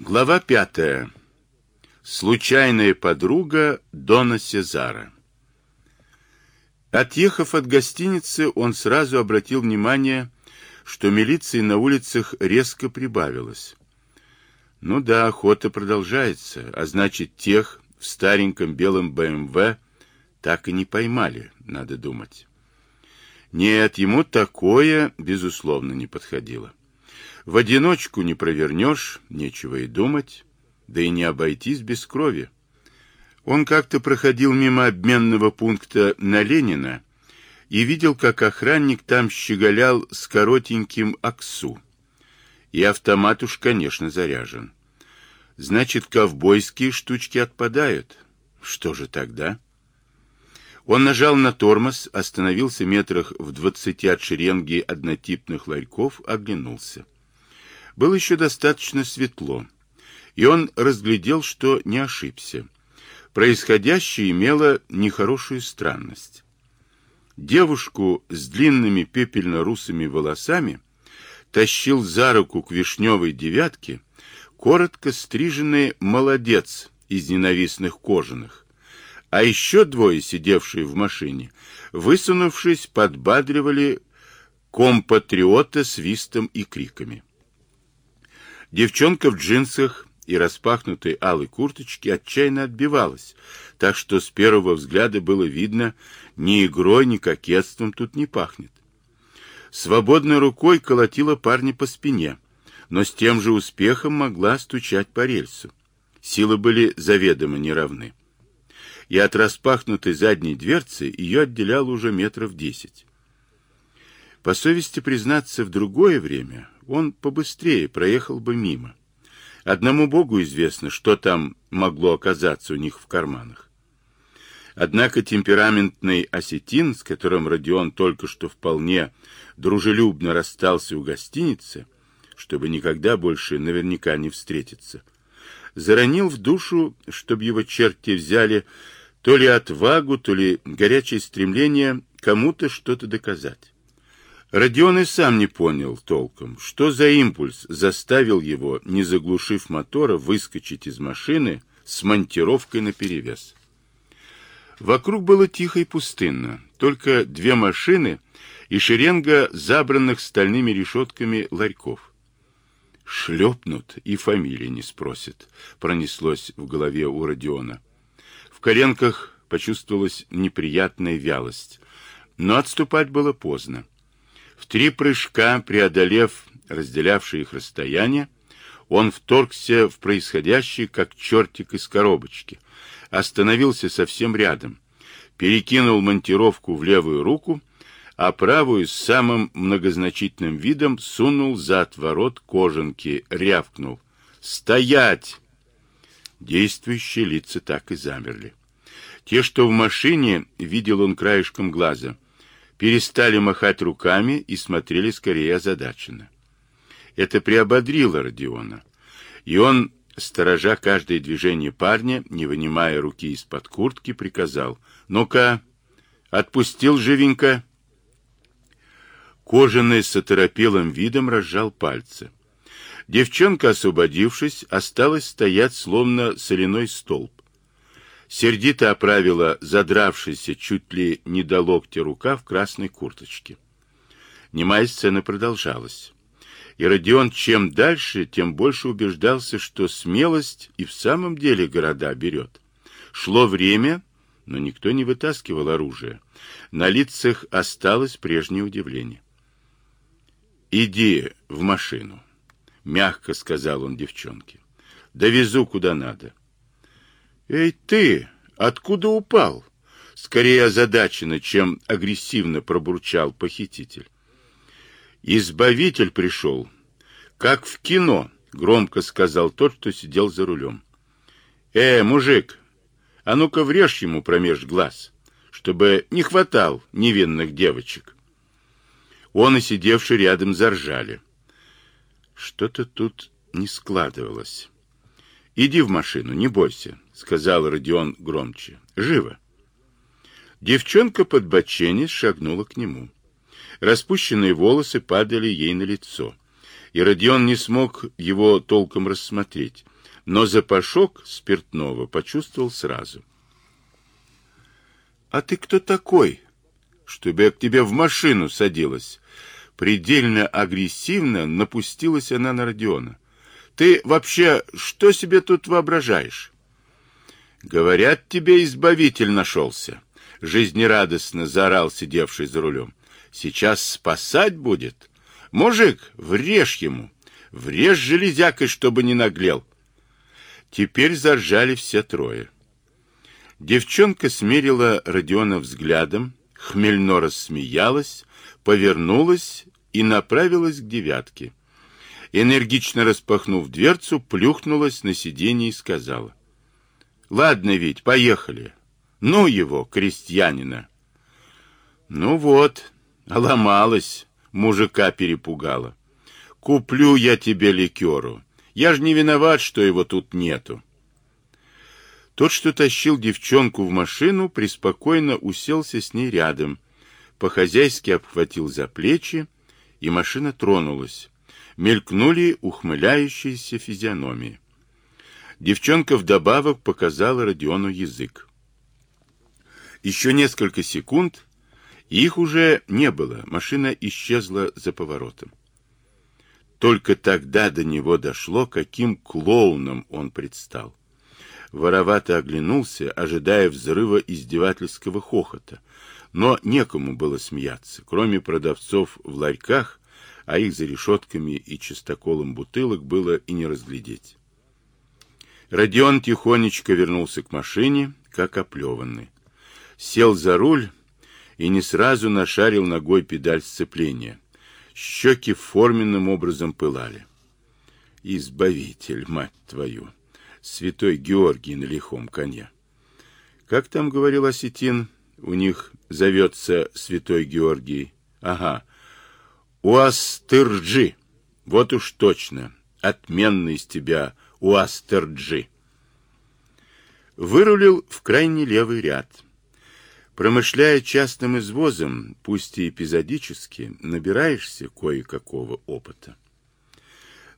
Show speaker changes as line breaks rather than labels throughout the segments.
Глава пятая. Случайная подруга Дона Сезара. Отъехав от гостиницы, он сразу обратил внимание, что милиции на улицах резко прибавилось. Ну да, охота продолжается, а значит, тех в стареньком белом БМВ так и не поймали, надо думать. Нет, ему такое, безусловно, не подходило. В одиночку не провернешь, нечего и думать, да и не обойтись без крови. Он как-то проходил мимо обменного пункта на Ленина и видел, как охранник там щеголял с коротеньким аксу. И автомат уж, конечно, заряжен. Значит, ковбойские штучки отпадают. Что же тогда? Он нажал на тормоз, остановился метрах в двадцати от шеренги однотипных ларьков, оглянулся. Было еще достаточно светло, и он разглядел, что не ошибся. Происходящее имело нехорошую странность. Девушку с длинными пепельно-русыми волосами тащил за руку к вишневой девятке коротко стриженный молодец из ненавистных кожаных, а еще двое, сидевшие в машине, высунувшись, подбадривали компатриота свистом и криками. Девчонка в джинсах и распахнутой алой курточке отчаянно отбивалась, так что с первого взгляда было видно, ни игрой, ни кокетством тут не пахнет. Свободной рукой колотила парня по спине, но с тем же успехом могла стучать по рельсу. Силы были заведомо неравны. И от распахнутой задней дверцы ее отделяло уже метров десять. По совести признаться, в другое время он побыстрее проехал бы мимо. Одному Богу известно, что там могло оказаться у них в карманах. Однако темпераментный осетин, с которым Родион только что вполне дружелюбно расстался у гостиницы, чтобы никогда больше наверняка не встретиться, заронил в душу, чтобы его черти взяли то ли отвагу, то ли горячее стремление кому-то что-то доказать. Родион и сам не понял толком, что за импульс заставил его, не заглушив мотора, выскочить из машины с монтировкой наперевес. Вокруг было тихо и пустынно, только две машины и шеренга забранных стальными решетками ларьков. Шлепнут и фамилии не спросят, пронеслось в голове у Родиона. В коленках почувствовалась неприятная вялость, но отступать было поздно. В три прыжка, преодолев разделявшие их расстояние, он вторгся в происходящее, как чертик из коробочки, остановился совсем рядом, перекинул монтировку в левую руку, а правую с самым многозначительным видом сунул за отворот кожанки, рявкнул. «Стоять!» Действующие лица так и замерли. Те, что в машине, видел он краешком глаза — перестали махать руками и смотрели скорее озадаченно. Это приободрило Родиона, и он, сторожа каждое движение парня, не вынимая руки из-под куртки, приказал «Ну-ка, отпустил живенько». Кожаный с оторопелым видом разжал пальцы. Девчонка, освободившись, осталась стоять, словно соляной столб сердито оправила задравшийся чуть ли не до локтя рука в красной курточке. Немая сцена продолжалась. И Родион чем дальше, тем больше убеждался, что смелость и в самом деле города берет. Шло время, но никто не вытаскивал оружие. На лицах осталось прежнее удивление. «Иди в машину», — мягко сказал он девчонке. «Довезу куда надо. «Эй ты, откуда упал?» Скорее озадаченно, чем агрессивно пробурчал похититель. «Избавитель пришел, как в кино», — громко сказал тот, что сидел за рулем. «Э, мужик, а ну-ка врежь ему промеж глаз, чтобы не хватал невинных девочек». Он и сидевший рядом заржали. Что-то тут не складывалось. «Иди в машину, не бойся», — сказал Родион громче. «Живо». Девчонка под боченец шагнула к нему. Распущенные волосы падали ей на лицо. и Родион не смог его толком рассмотреть, но запашок спиртного почувствовал сразу. — А ты кто такой, чтобы я к тебе в машину садилась? Предельно агрессивно напустилась она на Родиона. — Ты вообще что себе тут воображаешь? — Говорят, тебе избавитель нашелся, — жизнерадостно заорал сидевший за рулем. — Сейчас спасать будет. Мужик, врежь ему, врежь железякой, чтобы не наглел. Теперь заржали все трое. Девчонка смерила Родиона взглядом, хмельно рассмеялась, повернулась и направилась к девятке. Энергично распахнув дверцу, плюхнулась на сиденье и сказала. — Ладно, ведь, поехали. Ну его, крестьянина. — Ну вот, ломалась, мужика перепугала. Куплю я тебе ликеру. Я ж не виноват, что его тут нету. Тот, что тащил девчонку в машину, преспокойно уселся с ней рядом, по-хозяйски обхватил за плечи, и машина тронулась. Мелькнули ухмыляющиеся физиономии. Девчонка вдобавок показала Родиону язык. Еще несколько секунд, и их уже не было, машина исчезла за поворотом. Только тогда до него дошло, каким клоуном он предстал. Воровато оглянулся, ожидая взрыва издевательского хохота. Но некому было смеяться, кроме продавцов в ларьках, а их за решетками и чистоколом бутылок было и не разглядеть. Родион тихонечко вернулся к машине, как оплеванный. Сел за руль и не сразу нашарил ногой педаль сцепления. Щеки форменным образом пылали. Избавитель, мать твою! Святой Георгий на лихом коне. Как там говорил Осетин, у них зовется Святой Георгий? Ага, Уастырджи. Вот уж точно, отменный из тебя Уастырджи. Вырулил в крайний левый ряд. Промышляя частным извозом, пусть и эпизодически, набираешься кое-какого опыта.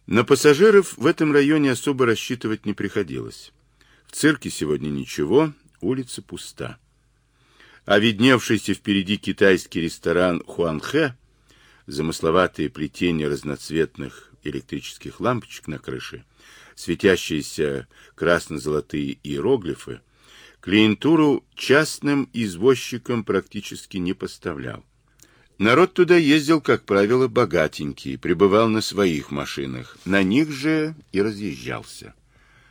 На пассажиров в этом районе особо рассчитывать не приходилось. В цирке сегодня ничего, улица пуста. А видневшийся впереди китайский ресторан Хуанхэ, замысловатые плетения разноцветных электрических лампочек на крыше, светящиеся красно-золотые иероглифы, клиентуру частным извозчикам практически не поставлял. Народ туда ездил, как правило, богатенький, пребывал на своих машинах, на них же и разъезжался.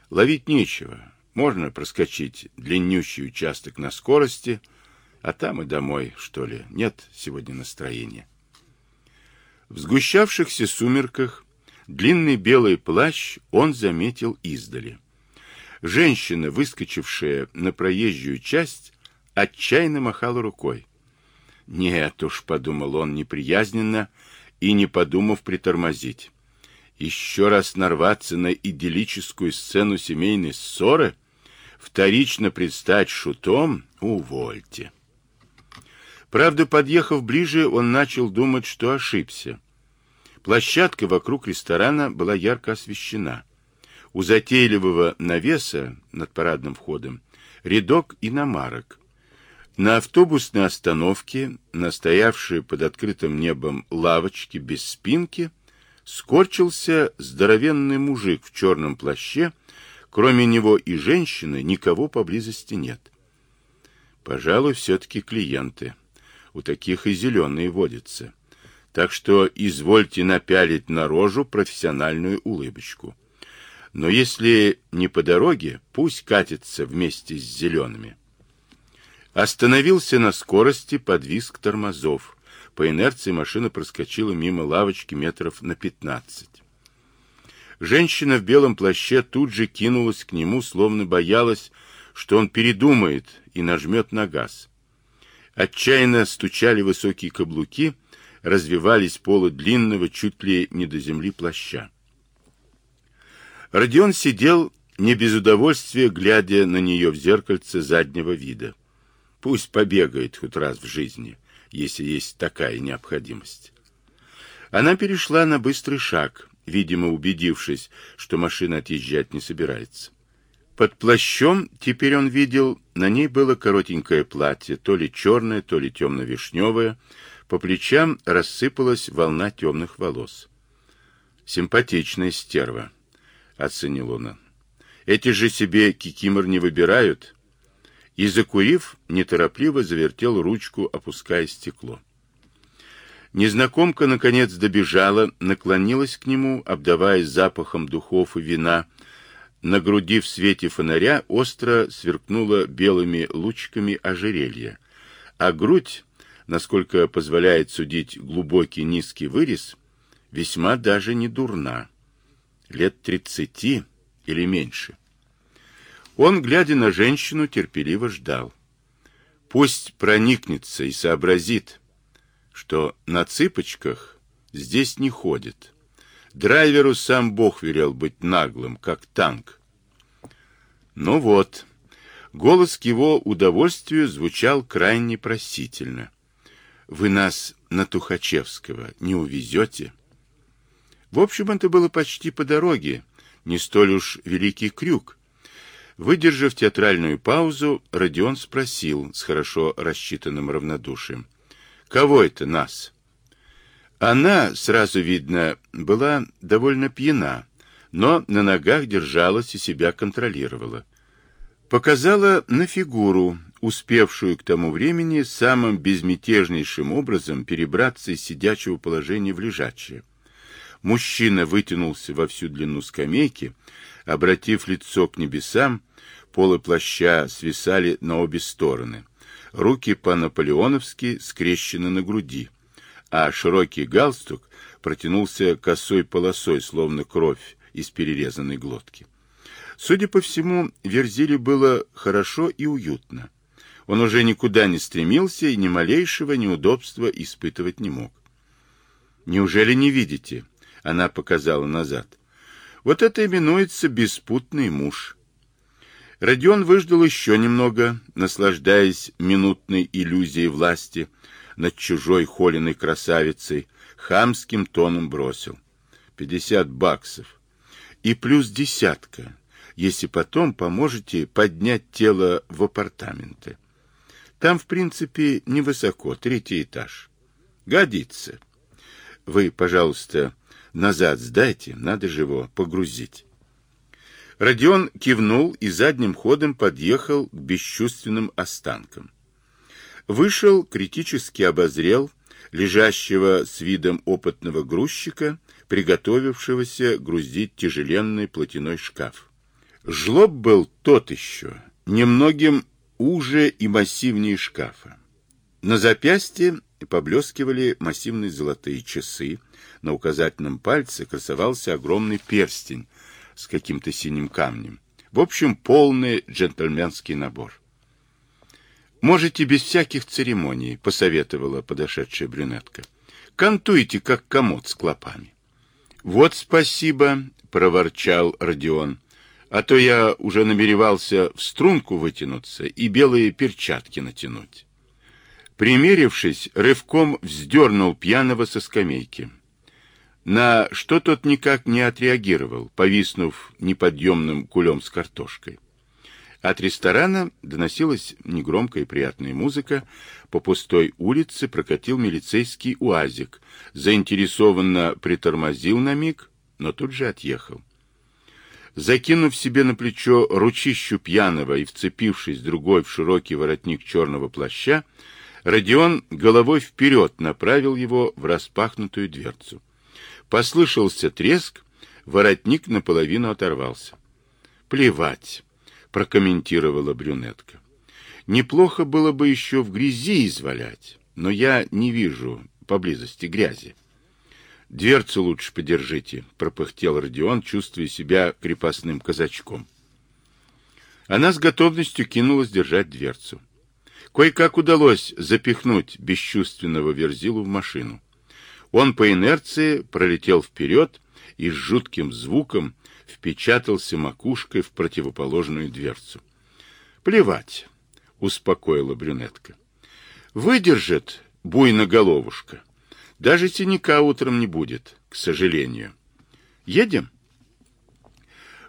Ловить нечего, можно проскочить длиннющий участок на скорости, а там и домой, что ли, нет сегодня настроения. В сгущавшихся сумерках длинный белый плащ он заметил издали. Женщина, выскочившая на проезжую часть, отчаянно махала рукой. Нет уж, подумал он неприязненно и, не подумав, притормозить. Еще раз нарваться на идиллическую сцену семейной ссоры, вторично предстать шутом, увольте. Правда, подъехав ближе, он начал думать, что ошибся. Площадка вокруг ресторана была ярко освещена. У затейливого навеса над парадным входом рядок иномарок. На автобусной остановке, настоявшей под открытым небом лавочки без спинки, скорчился здоровенный мужик в черном плаще, кроме него и женщины никого поблизости нет. Пожалуй, все-таки клиенты. У таких и зеленые водятся. Так что извольте напялить на рожу профессиональную улыбочку. Но если не по дороге, пусть катится вместе с зелеными. Остановился на скорости под визг тормозов. По инерции машина проскочила мимо лавочки метров на пятнадцать. Женщина в белом плаще тут же кинулась к нему, словно боялась, что он передумает и нажмет на газ. Отчаянно стучали высокие каблуки, развивались полы длинного, чуть ли не до земли плаща. Родион сидел не без удовольствия, глядя на нее в зеркальце заднего вида. Пусть побегает хоть раз в жизни, если есть такая необходимость. Она перешла на быстрый шаг, видимо, убедившись, что машина отъезжать не собирается. Под плащом теперь он видел, на ней было коротенькое платье, то ли черное, то ли темно-вишневое, по плечам рассыпалась волна темных волос. «Симпатичная стерва», — оценил он. «Эти же себе кикимор не выбирают». И, закурив, неторопливо завертел ручку, опуская стекло. Незнакомка, наконец, добежала, наклонилась к нему, обдаваясь запахом духов и вина, на груди в свете фонаря остро сверкнуло белыми лучиками ожерелье, а грудь, насколько позволяет судить глубокий низкий вырез, весьма даже не дурна. Лет тридцати или меньше. Он, глядя на женщину, терпеливо ждал. Пусть проникнется и сообразит, что на цыпочках здесь не ходит. Драйверу сам Бог велел быть наглым, как танк. Ну вот, голос к его удовольствию звучал крайне просительно. «Вы нас на Тухачевского не увезете?» В общем, это было почти по дороге, не столь уж великий крюк. Выдержав театральную паузу, Родион спросил с хорошо рассчитанным равнодушием. «Кого это нас?» Она, сразу видно, была довольно пьяна, но на ногах держалась и себя контролировала. Показала на фигуру, успевшую к тому времени самым безмятежнейшим образом перебраться из сидячего положения в лежачее. Мужчина вытянулся во всю длину скамейки, обратив лицо к небесам, полы плаща свисали на обе стороны. Руки по-наполеоновски скрещены на груди а широкий галстук протянулся косой полосой, словно кровь из перерезанной глотки. Судя по всему, Верзиле было хорошо и уютно. Он уже никуда не стремился и ни малейшего неудобства испытывать не мог. «Неужели не видите?» — она показала назад. «Вот это именуется беспутный муж». Родион выждал еще немного, наслаждаясь минутной иллюзией власти — над чужой холеной красавицей, хамским тоном бросил. Пятьдесят баксов. И плюс десятка, если потом поможете поднять тело в апартаменты. Там, в принципе, невысоко, третий этаж. Годится. Вы, пожалуйста, назад сдайте, надо же его погрузить. Родион кивнул и задним ходом подъехал к бесчувственным останкам. Вышел, критически обозрел лежащего с видом опытного грузчика, приготовившегося грузить тяжеленный платяной шкаф. Жлоб был тот еще, немногим уже и массивнее шкафа. На запястье поблескивали массивные золотые часы, на указательном пальце красовался огромный перстень с каким-то синим камнем. В общем, полный джентльменский набор. «Можете без всяких церемоний», — посоветовала подошедшая брюнетка. «Кантуйте, как комод с клопами». «Вот спасибо», — проворчал Родион. «А то я уже намеревался в струнку вытянуться и белые перчатки натянуть». Примерившись, рывком вздернул пьяного со скамейки. На что тот никак не отреагировал, повиснув неподъемным кулем с картошкой. От ресторана доносилась негромкая и приятная музыка. По пустой улице прокатил милицейский уазик. Заинтересованно притормозил на миг, но тут же отъехал. Закинув себе на плечо ручищу пьяного и вцепившись другой в широкий воротник черного плаща, Родион головой вперед направил его в распахнутую дверцу. Послышался треск, воротник наполовину оторвался. Плевать прокомментировала брюнетка. Неплохо было бы еще в грязи извалять, но я не вижу поблизости грязи. Дверцу лучше подержите, пропыхтел Родион, чувствуя себя крепостным казачком. Она с готовностью кинулась держать дверцу. Кое-как удалось запихнуть бесчувственного Верзилу в машину. Он по инерции пролетел вперед и с жутким звуком впечатался макушкой в противоположную дверцу. «Плевать», — успокоила брюнетка. «Выдержит буйно головушка. Даже синяка утром не будет, к сожалению. Едем?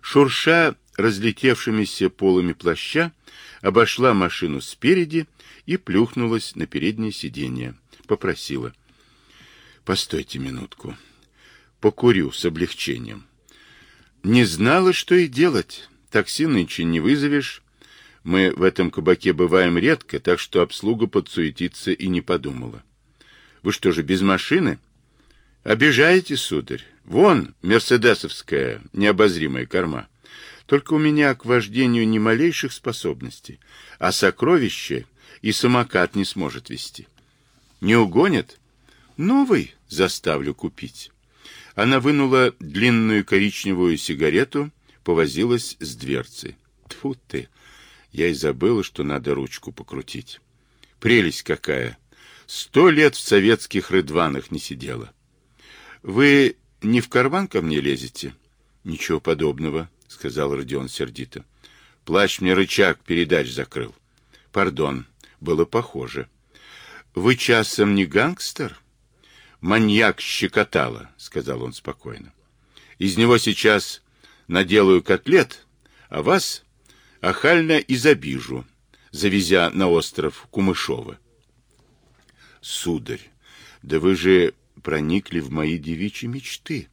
Шурша разлетевшимися полами плаща, обошла машину спереди и плюхнулась на переднее сиденье. Попросила. «Постойте минутку. Покурю с облегчением». Не знала, что и делать. Такси нынче не вызовешь. Мы в этом кабаке бываем редко, так что обслуга подсуетиться и не подумала. Вы что же, без машины? Обижаете, сударь? Вон, мерседесовская необозримая корма. Только у меня к вождению ни малейших способностей, а сокровище и самокат не сможет вести. Не угонят? Новый заставлю купить. Она вынула длинную коричневую сигарету, повозилась с дверцей. Тьфу ты! Я и забыла, что надо ручку покрутить. Прелесть какая! Сто лет в советских рыдванах не сидела. Вы не в карман ко мне лезете? Ничего подобного, сказал Родион сердито. Плащ мне рычаг передач закрыл. Пардон, было похоже. Вы часом не гангстер? маньяк щекотало, — сказал он спокойно. Из него сейчас наделаю котлет, а вас охально изобижу, завезя на остров Кумышова. Сударь, да вы же проникли в мои девичьи мечты.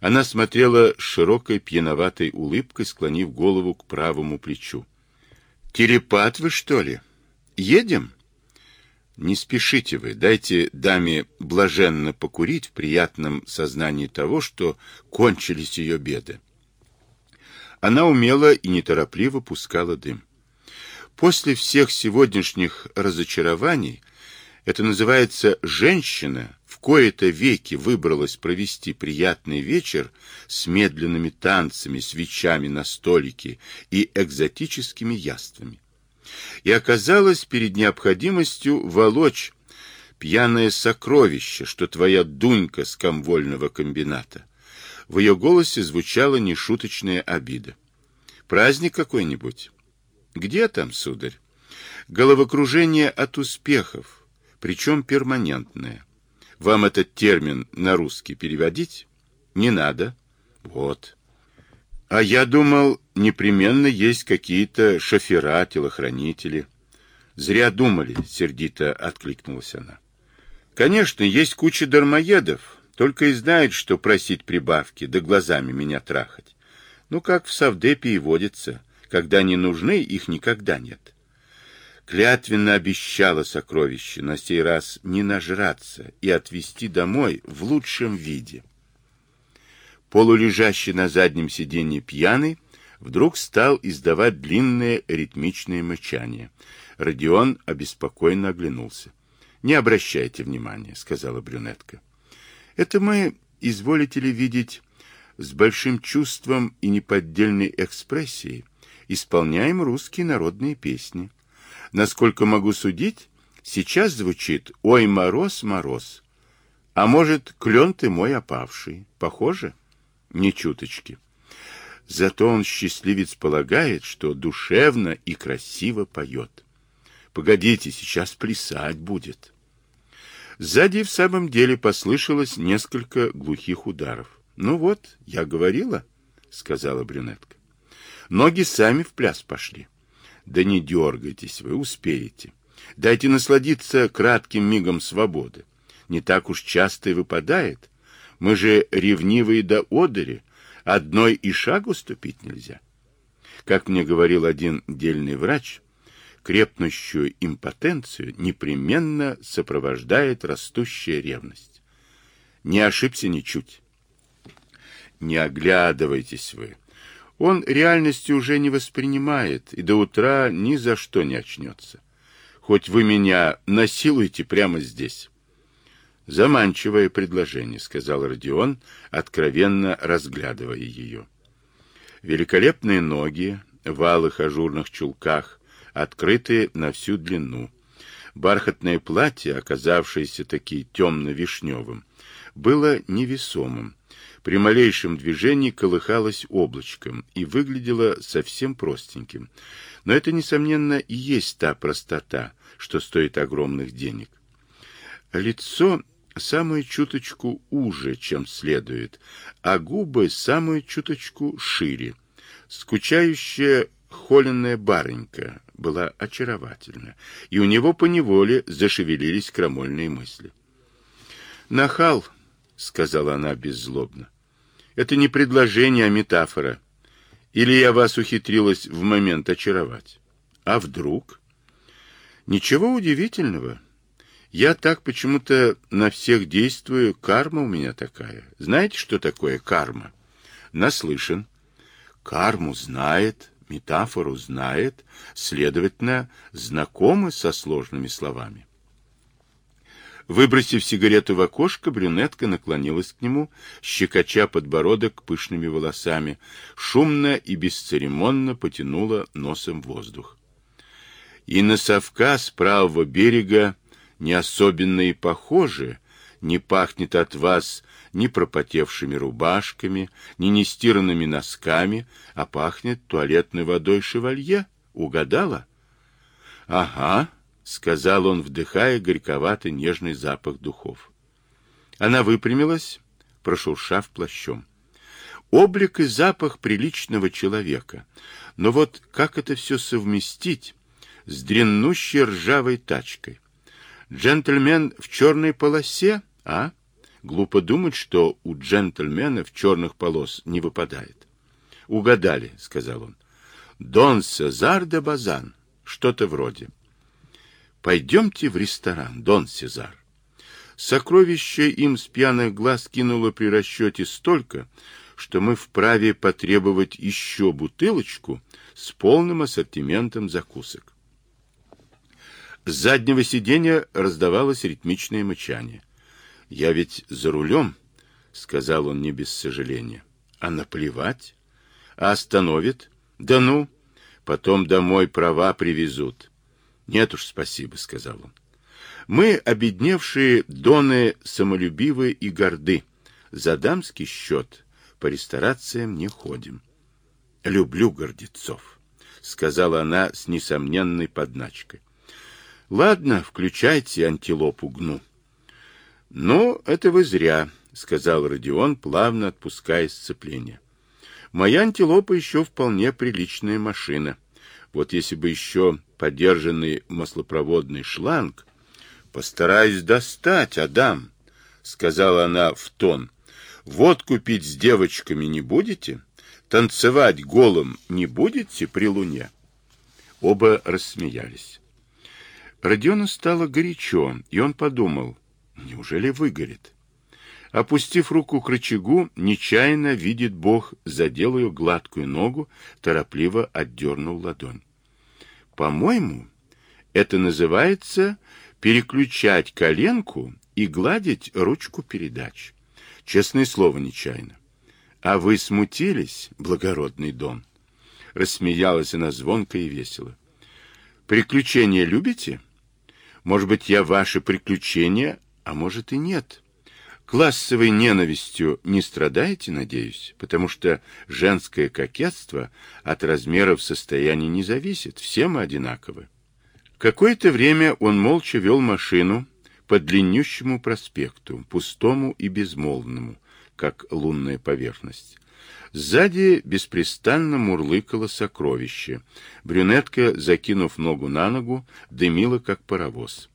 Она смотрела широкой пьяноватой улыбкой, склонив голову к правому плечу. Телепат вы, что ли? Едем? — не спешите вы, дайте даме блаженно покурить в приятном сознании того, что кончились ее беды. Она умело и неторопливо пускала дым. После всех сегодняшних разочарований это называется «женщина» в кои-то веки выбралась провести приятный вечер с медленными танцами, свечами на столике и экзотическими яствами и оказалась перед необходимостью волочь пьяное сокровище, что твоя Дунька с комвольного комбината. В ее голосе звучала нешуточная обида. Праздник какой-нибудь? Где там, сударь? Головокружение от успехов, причем перманентное. Вам этот термин на русский переводить? Не надо. Вот. А я думал, непременно есть какие-то шофера, телохранители. Зря думали, сердито откликнулась она. Конечно, есть куча дармоедов, только и знают, что просить прибавки, да глазами меня трахать. Ну, как в Савдепе и водится, когда они нужны, их никогда нет. Клятвенно обещала сокровище на сей раз не нажраться и отвезти домой в лучшем виде полулежащий на заднем сиденье пьяный, вдруг стал издавать длинное ритмичное мычание. Родион обеспокоенно оглянулся. — Не обращайте внимания, — сказала брюнетка. — Это мы, изволите ли видеть, с большим чувством и неподдельной экспрессией исполняем русские народные песни. Насколько могу судить, сейчас звучит «Ой, мороз, мороз», а может, «Клен ты мой опавший». Похоже? — ни чуточки. Зато он, счастливец, полагает, что душевно и красиво поет. Погодите, сейчас плясать будет. Сзади в самом деле послышалось несколько глухих ударов. «Ну вот, я говорила», — сказала брюнетка. «Ноги сами в пляс пошли». «Да не дергайтесь вы, успеете. Дайте насладиться кратким мигом свободы. Не так уж часто и выпадает, мы же ревнивые до одери, одной и шагу ступить нельзя. Как мне говорил один дельный врач, крепнущую импотенцию непременно сопровождает растущая ревность. Не ошибся ничуть. Не оглядывайтесь вы. Он реальности уже не воспринимает и до утра ни за что не очнется. Хоть вы меня насилуете прямо здесь. Заманчивое предложение, сказал Родион, откровенно разглядывая ее. Великолепные ноги в алых ажурных чулках, открытые на всю длину. Бархатное платье, оказавшееся таки темно-вишневым, было невесомым. При малейшем движении колыхалось облачком и выглядело совсем простеньким. Но это, несомненно, и есть та простота, что стоит огромных денег. Лицо самую чуточку уже, чем следует, а губы самую чуточку шире. Скучающая холеная барынька была очаровательна, и у него поневоле зашевелились крамольные мысли. «Нахал», — сказала она беззлобно, — «это не предложение, а метафора. Или я вас ухитрилась в момент очаровать? А вдруг?» «Ничего удивительного». Я так почему-то на всех действую, карма у меня такая. Знаете, что такое карма? Наслышан. Карму знает, метафору знает, следовательно, знакомы со сложными словами. Выбросив сигарету в окошко, брюнетка наклонилась к нему, щекоча подбородок пышными волосами, шумно и бесцеремонно потянула носом воздух. И на совка с правого берега не особенно и похожи, не пахнет от вас ни пропотевшими рубашками, ни нестиранными носками, а пахнет туалетной водой шевалье. Угадала? — Ага, — сказал он, вдыхая горьковатый нежный запах духов. Она выпрямилась, прошуршав плащом. Облик и запах приличного человека. Но вот как это все совместить с дрянущей ржавой тачкой? Джентльмен в черной полосе, а? Глупо думать, что у джентльмена в черных полос не выпадает. Угадали, сказал он. Дон Сезар де Базан. Что-то вроде. Пойдемте в ресторан, Дон Сезар. Сокровище им с пьяных глаз кинуло при расчете столько, что мы вправе потребовать еще бутылочку с полным ассортиментом закусок. С заднего сиденья раздавалось ритмичное мычание. «Я ведь за рулем», — сказал он не без сожаления. «А наплевать? А остановит? Да ну! Потом домой права привезут». «Нет уж, спасибо», — сказал он. «Мы, обедневшие доны, самолюбивы и горды. За дамский счет по ресторациям не ходим». «Люблю гордецов», — сказала она с несомненной подначкой. Ладно, включайте антилопу гну. Ну, это вы зря, сказал Родион, плавно отпуская сцепление. Моя антилопа еще вполне приличная машина. Вот если бы еще подержанный маслопроводный шланг... Постараюсь достать, Адам, сказала она в тон. Водку пить с девочками не будете? Танцевать голым не будете при луне? Оба рассмеялись. Родиону стало горячо, и он подумал, неужели выгорит? Опустив руку к рычагу, нечаянно, видит Бог, задел ее гладкую ногу, торопливо отдернул ладонь. По-моему, это называется переключать коленку и гладить ручку передач. Честное слово, нечаянно. А вы смутились, благородный Дон? Рассмеялась она звонко и весело. Приключения любите? — может быть, я ваши приключения, а может и нет. Классовой ненавистью не страдаете, надеюсь, потому что женское кокетство от размеров состояния не зависит, все мы одинаковы. Какое-то время он молча вел машину по длиннющему проспекту, пустому и безмолвному, как лунная поверхность. Сзади беспрестанно мурлыкало сокровище. Брюнетка, закинув ногу на ногу, дымила, как паровоз.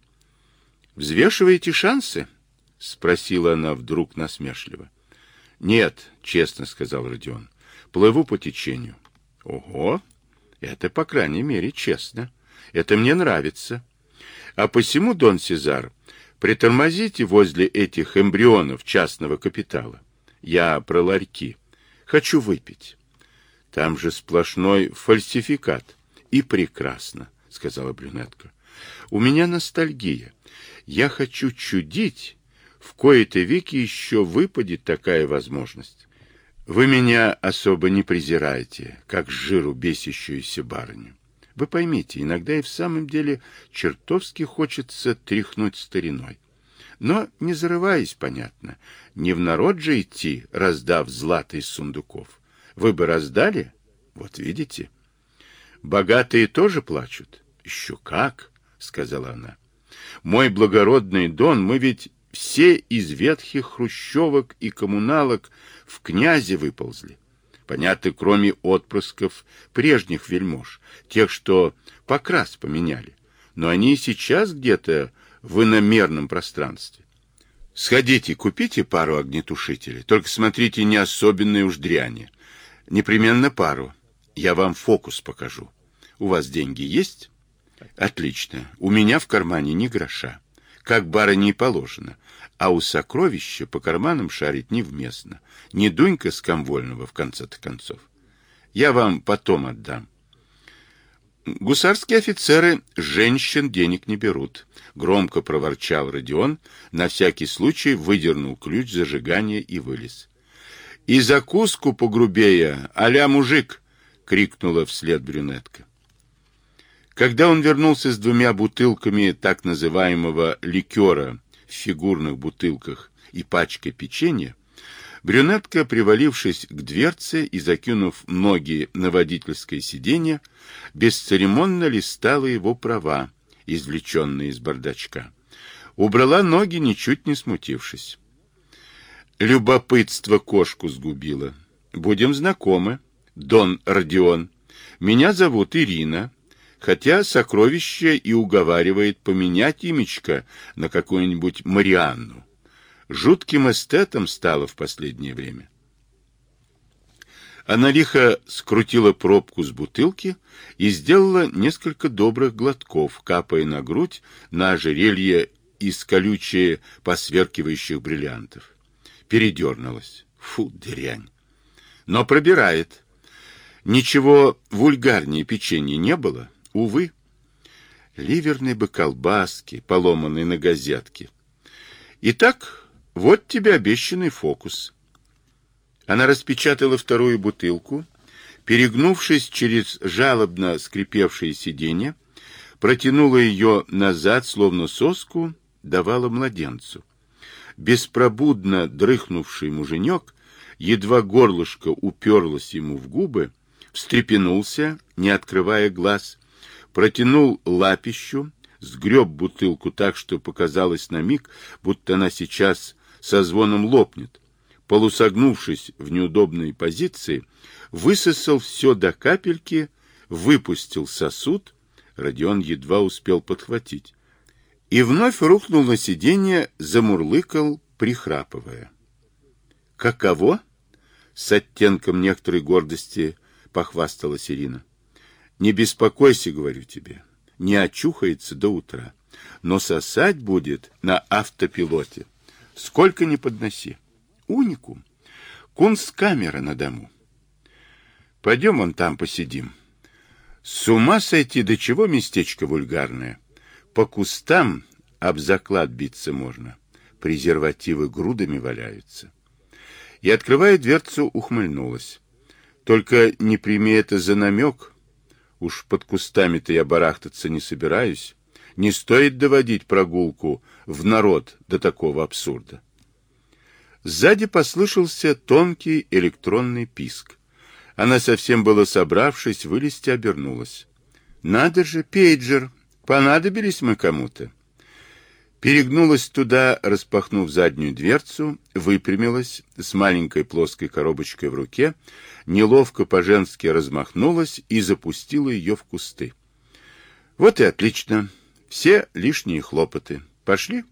«Взвешиваете шансы?» — спросила она вдруг насмешливо. «Нет», — честно сказал Родион, — «плыву по течению». «Ого! Это, по крайней мере, честно. Это мне нравится. А посему, Дон Сезар, притормозите возле этих эмбрионов частного капитала. Я про ларьки». Хочу выпить. Там же сплошной фальсификат. И прекрасно, сказала брюнетка. У меня ностальгия. Я хочу чудить. В кои-то веки еще выпадет такая возможность. Вы меня особо не презираете, как жиру бесящуюся барыню. Вы поймите, иногда и в самом деле чертовски хочется тряхнуть стариной. Но не зарываясь, понятно. Не в народ же идти, раздав злато из сундуков. Вы бы раздали? Вот видите. Богатые тоже плачут. Еще как, сказала она. Мой благородный Дон, мы ведь все из ветхих хрущевок и коммуналок в князи выползли. Понятно, кроме отпрысков прежних вельмож, тех, что покрас поменяли. Но они сейчас где-то в иномерном пространстве. Сходите, купите пару огнетушителей, только смотрите, не особенные уж дряни. Непременно пару. Я вам фокус покажу. У вас деньги есть? Отлично. У меня в кармане ни гроша. Как барыне положено. А у сокровища по карманам шарить невместно. Не дунька с комвольного, в конце-то концов. Я вам потом отдам. Гусарские офицеры женщин денег не берут. Громко проворчал Родион, на всякий случай выдернул ключ зажигания и вылез. И закуску погрубее, аля мужик, крикнула вслед брюнетка. Когда он вернулся с двумя бутылками так называемого ликера в фигурных бутылках и пачкой печенья, брюнетка, привалившись к дверце и закинув ноги на водительское сиденье, бесцеремонно листала его права, извлеченные из бардачка. Убрала ноги, ничуть не смутившись. Любопытство кошку сгубило. Будем знакомы, Дон Родион. Меня зовут Ирина хотя сокровище и уговаривает поменять имечко на какую-нибудь Марианну. Жутким эстетом стало в последнее время. Она лихо скрутила пробку с бутылки и сделала несколько добрых глотков, капая на грудь на ожерелье из колючее посверкивающих бриллиантов. Передернулась. Фу, дрянь. Но пробирает. Ничего вульгарнее печенья не было. Увы, ливерные бы колбаски, поломанные на газетке. Итак, вот тебе обещанный фокус. Она распечатала вторую бутылку, перегнувшись через жалобно скрипевшее сиденье, протянула ее назад, словно соску, давала младенцу. Беспробудно дрыхнувший муженек, едва горлышко уперлось ему в губы, встрепенулся, не открывая глаз, протянул лапищу, сгреб бутылку так, что показалось на миг, будто она сейчас со звоном лопнет. Полусогнувшись в неудобной позиции, высосал все до капельки, выпустил сосуд, Родион едва успел подхватить, и вновь рухнул на сиденье, замурлыкал, прихрапывая. «Каково?» — с оттенком некоторой гордости похвасталась Ирина. Не беспокойся, говорю тебе, не очухается до утра, но сосать будет на автопилоте. Сколько ни подноси. Уникум. Кунсткамера на дому. Пойдем вон там посидим. С ума сойти, до чего местечко вульгарное. По кустам об заклад биться можно. Презервативы грудами валяются. И, открывая дверцу, ухмыльнулась. Только не прими это за намек, Уж под кустами-то я барахтаться не собираюсь. Не стоит доводить прогулку в народ до такого абсурда. Сзади послышался тонкий электронный писк. Она совсем было собравшись вылезти, обернулась. Надо же, пейджер, понадобились мы кому-то. Перегнулась туда, распахнув заднюю дверцу, выпрямилась с маленькой плоской коробочкой в руке, неловко по-женски размахнулась и запустила ее в кусты. Вот и отлично. Все лишние хлопоты. Пошли?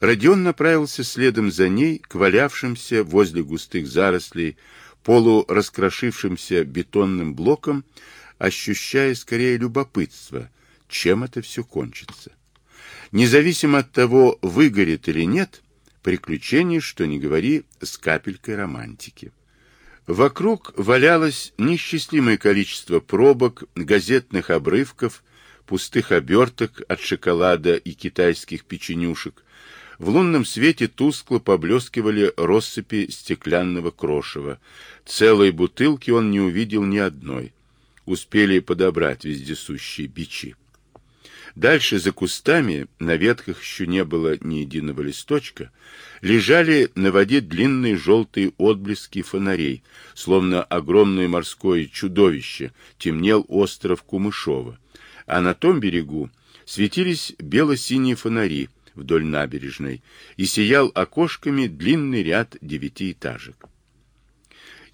Родион направился следом за ней к валявшимся возле густых зарослей полураскрошившимся бетонным блоком, ощущая скорее любопытство, чем это все кончится. Независимо от того, выгорит или нет, приключение, что не говори, с капелькой романтики. Вокруг валялось несчастливое количество пробок, газетных обрывков, пустых оберток от шоколада и китайских печенюшек. В лунном свете тускло поблескивали россыпи стеклянного крошева. Целой бутылки он не увидел ни одной. Успели подобрать вездесущие бичи. Дальше за кустами, на ветках еще не было ни единого листочка, лежали на воде длинные желтые отблески фонарей, словно огромное морское чудовище, темнел остров Кумышова, а на том берегу светились бело-синие фонари, вдоль набережной, и сиял окошками длинный ряд девятиэтажек.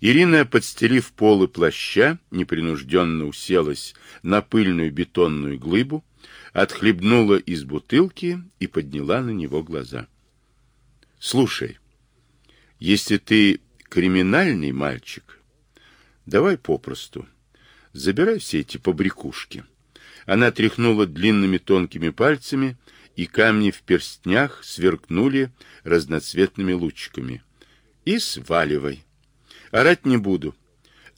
Ирина, подстелив полы плаща, непринужденно уселась на пыльную бетонную глыбу, отхлебнула из бутылки и подняла на него глаза. — Слушай, если ты криминальный мальчик, давай попросту, забирай все эти побрякушки. Она тряхнула длинными тонкими пальцами, и камни в перстнях сверкнули разноцветными лучиками. И сваливай. Орать не буду,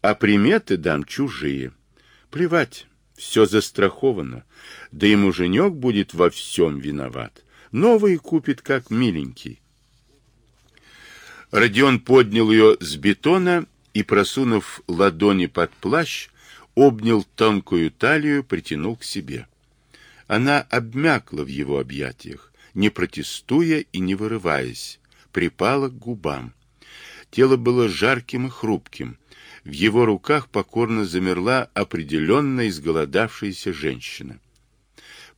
а приметы дам чужие. Плевать, все застраховано, да и муженек будет во всем виноват. Новый купит как миленький. Родион поднял ее с бетона и, просунув ладони под плащ, обнял тонкую талию, притянул к себе. Она обмякла в его объятиях, не протестуя и не вырываясь, припала к губам. Тело было жарким и хрупким. В его руках покорно замерла определенно изголодавшаяся женщина.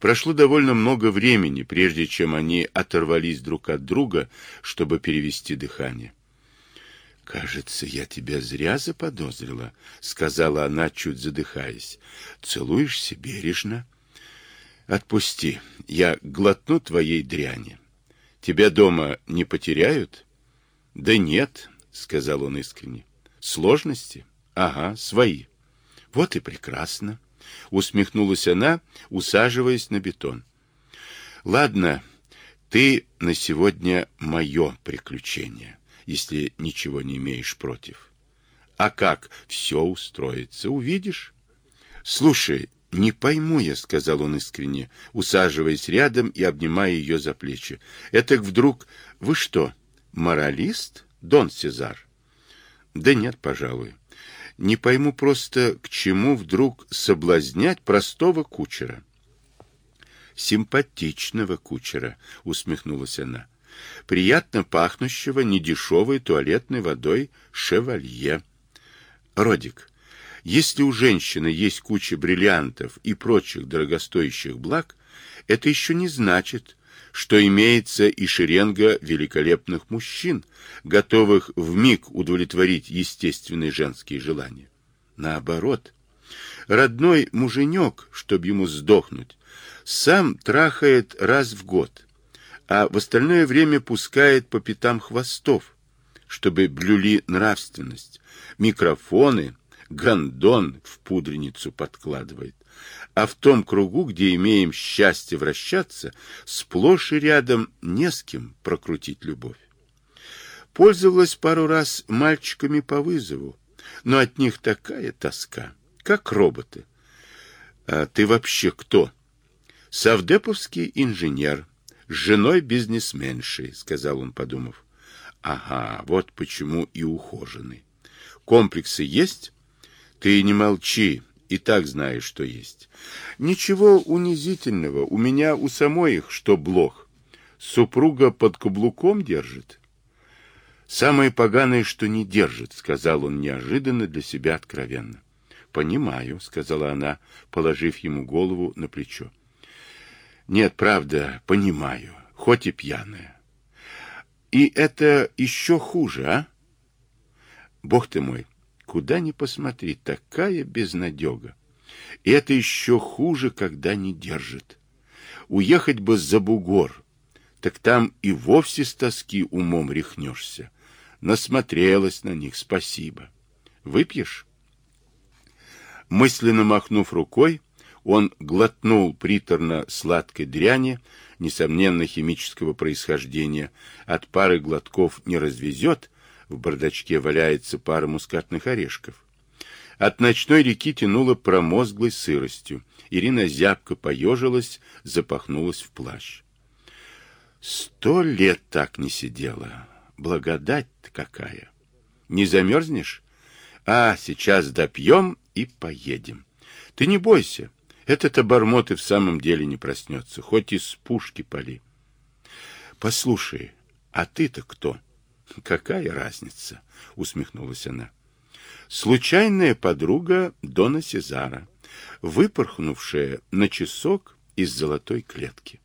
Прошло довольно много времени, прежде чем они оторвались друг от друга, чтобы перевести дыхание. «Кажется, я тебя зря заподозрила», — сказала она, чуть задыхаясь. «Целуешься бережно?» «Отпусти, я глотну твоей дряни. Тебя дома не потеряют?» «Да нет», — сказал он искренне. «Сложности? Ага, свои». «Вот и прекрасно», — усмехнулась она, усаживаясь на бетон. «Ладно, ты на сегодня мое приключение» если ничего не имеешь против. А как все устроится, увидишь. Слушай, не пойму я, сказал он искренне, усаживаясь рядом и обнимая ее за плечи. Это вдруг вы что, моралист, Дон Сезар? Да нет, пожалуй. Не пойму просто, к чему вдруг соблазнять простого кучера. Симпатичного кучера, усмехнулась она приятно пахнущего недешевой туалетной водой «Шевалье». Родик, если у женщины есть куча бриллиантов и прочих дорогостоящих благ, это еще не значит, что имеется и шеренга великолепных мужчин, готовых в миг удовлетворить естественные женские желания. Наоборот, родной муженек, чтобы ему сдохнуть, сам трахает раз в год – а в остальное время пускает по пятам хвостов, чтобы блюли нравственность, микрофоны, гондон в пудреницу подкладывает. А в том кругу, где имеем счастье вращаться, сплошь и рядом не с кем прокрутить любовь. Пользовалась пару раз мальчиками по вызову, но от них такая тоска, как роботы. А ты вообще кто? Савдеповский инженер, с женой бизнесменшей, сказал он, подумав. Ага, вот почему и ухоженный. Комплексы есть? Ты не молчи, и так знаешь, что есть. Ничего унизительного, у меня у самой их, что блох. Супруга под каблуком держит. Самое поганое, что не держит, сказал он неожиданно для себя откровенно. Понимаю, сказала она, положив ему голову на плечо. Нет, правда, понимаю, хоть и пьяная. И это еще хуже, а? Бог ты мой, куда ни посмотри, такая безнадега. И это еще хуже, когда не держит. Уехать бы за бугор, так там и вовсе с тоски умом рехнешься. Насмотрелась на них, спасибо. Выпьешь? Мысленно махнув рукой, он глотнул приторно-сладкой дряни, несомненно химического происхождения, от пары глотков не развезет, в бардачке валяется пара мускатных орешков. От ночной реки тянуло промозглой сыростью. Ирина зябко поежилась, запахнулась в плащ. Сто лет так не сидела. Благодать-то какая! Не замерзнешь? А, сейчас допьем и поедем. Ты не бойся, этот обормот и в самом деле не проснется, хоть из пушки пали. Послушай, а ты-то кто? Какая разница? Усмехнулась она. Случайная подруга Дона Сезара, выпорхнувшая на часок из золотой клетки.